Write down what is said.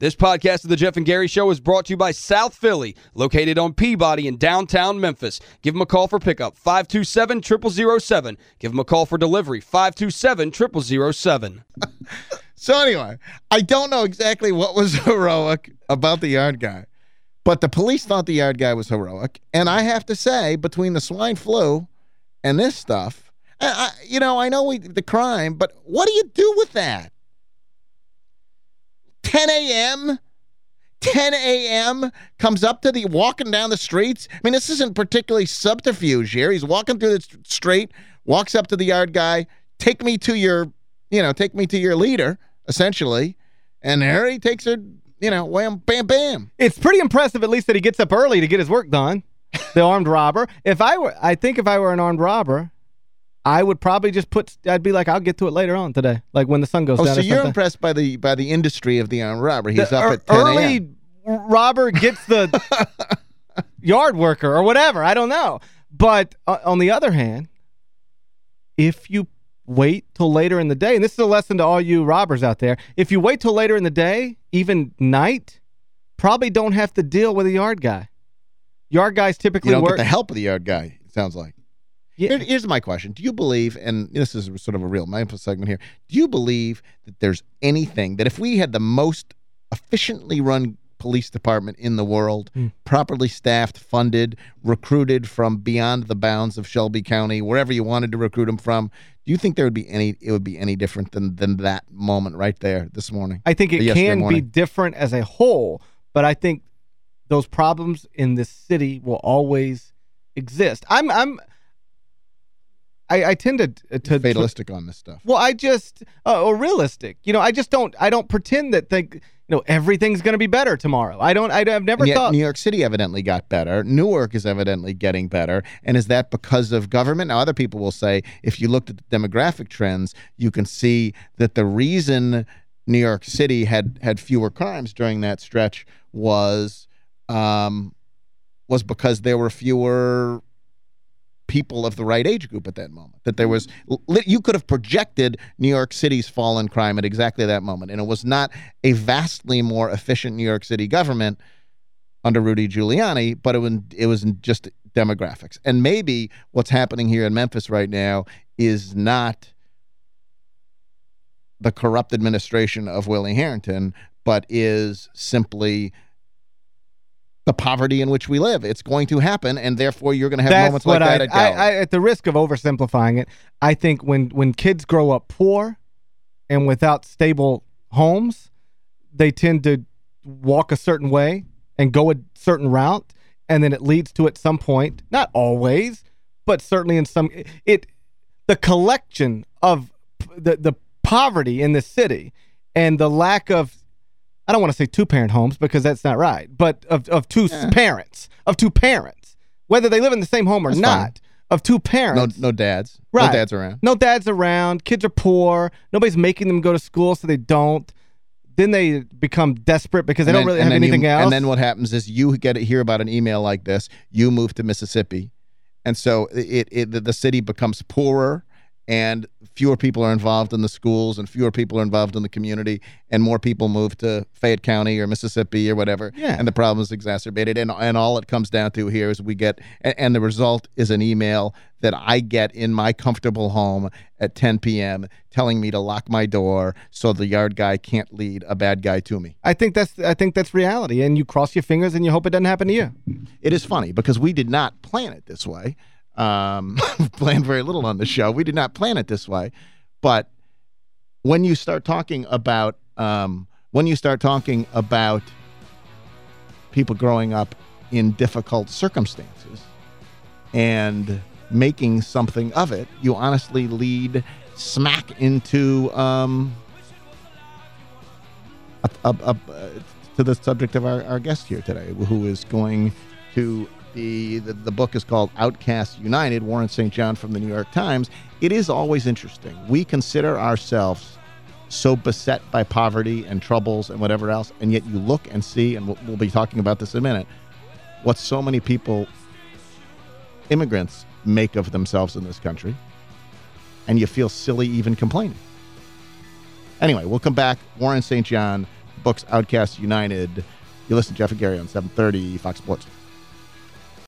This podcast of the Geoff and Gary Show is brought to you by South Philly, located on Peabody in downtown Memphis. Give them a call for pickup, 527-0007. Give them a call for delivery, 527-0007. so anyway, I don't know exactly what was heroic about the yard guy, but the police thought the yard guy was heroic. And I have to say, between the swine flu and this stuff, I, you know, I know we, the crime, but what do you do with that? 10 a.m. 10 a.m. comes up to the walking down the streets. I mean, this isn't particularly subterfuge here. He's walking through the street, walks up to the yard guy, take me to your, you know, take me to your leader, essentially. And there he takes her, you know, wham, bam, bam. It's pretty impressive, at least, that he gets up early to get his work done. The armed robber. If I were, I think if I were an armed robber, I would probably just put, I'd be like, I'll get to it later on today, like when the sun goes oh, down so you're impressed by the by the industry of the armed robber. He's the up at 10 Early robber gets the yard worker or whatever. I don't know. But uh, on the other hand, if you wait till later in the day, and this is a lesson to all you robbers out there, if you wait till later in the day, even night, probably don't have to deal with a yard guy. Yard guys typically you don't work... the help of the yard guy, it sounds like. Yeah. Here, here's my question. Do you believe, and this is sort of a real mindful segment here, do you believe that there's anything, that if we had the most efficiently run police department in the world, mm. properly staffed, funded, recruited from beyond the bounds of Shelby County, wherever you wanted to recruit them from, do you think there would be any it would be any different than than that moment right there this morning? I think it can morning? be different as a whole, but I think those problems in this city will always exist. I'm I'm I, I tend to to fatalistic on this stuff. Well, I just uh, or realistic. You know, I just don't I don't pretend that think you know everything's going to be better tomorrow. I don't I, have never thought New York City evidently got better. Newark is evidently getting better. And is that because of government? Now other people will say if you looked at the demographic trends, you can see that the reason New York City had had fewer crimes during that stretch was um was because there were fewer people of the right age group at that moment. That there was, you could have projected New York City's fall in crime at exactly that moment. And it was not a vastly more efficient New York City government under Rudy Giuliani, but it was, it was just demographics. And maybe what's happening here in Memphis right now is not the corrupt administration of Willie Herenton, but is simply the poverty in which we live. It's going to happen, and therefore you're going to have That's moments like I, that at I, I, at the risk of oversimplifying it, I think when, when kids grow up poor and without stable homes, they tend to walk a certain way and go a certain route, and then it leads to at some point, not always, but certainly in some, it the collection of the, the poverty in the city and the lack of I don't want to say two-parent homes because that's not right, but of, of two yeah. parents, of two parents, whether they live in the same home or that's not, fine. of two parents. No, no dads. Right. No dads around. No dads around. Kids are poor. Nobody's making them go to school, so they don't. Then they become desperate because they then, don't really have anything you, else. And then what happens is you get to hear about an email like this. You move to Mississippi. And so it, it the city becomes poorer and fewer people are involved in the schools and fewer people are involved in the community and more people move to Fayette County or Mississippi or whatever yeah. and the problem is exacerbated and and all it comes down to here is we get and, and the result is an email that I get in my comfortable home at 10 p.m. telling me to lock my door so the yard guy can't lead a bad guy to me. I think that's I think that's reality and you cross your fingers and you hope it doesn't happen to you. It is funny because we did not plan it this way um, planned very little on the show. We did not plan it this way. But when you start talking about um, when you start talking about people growing up in difficult circumstances and making something of it, you honestly lead smack into um, a, a, a, to the subject of our, our guest here today, who is going to the, the, the book is called Outcasts United, Warren St. John from the New York Times. It is always interesting. We consider ourselves so beset by poverty and troubles and whatever else, and yet you look and see, and we'll, we'll be talking about this in a minute, what so many people, immigrants, make of themselves in this country, and you feel silly even complaining. Anyway, we'll come back. Warren St. John, Books Outcasts United. You listen to Geoff and Gary on 730 Fox Sports.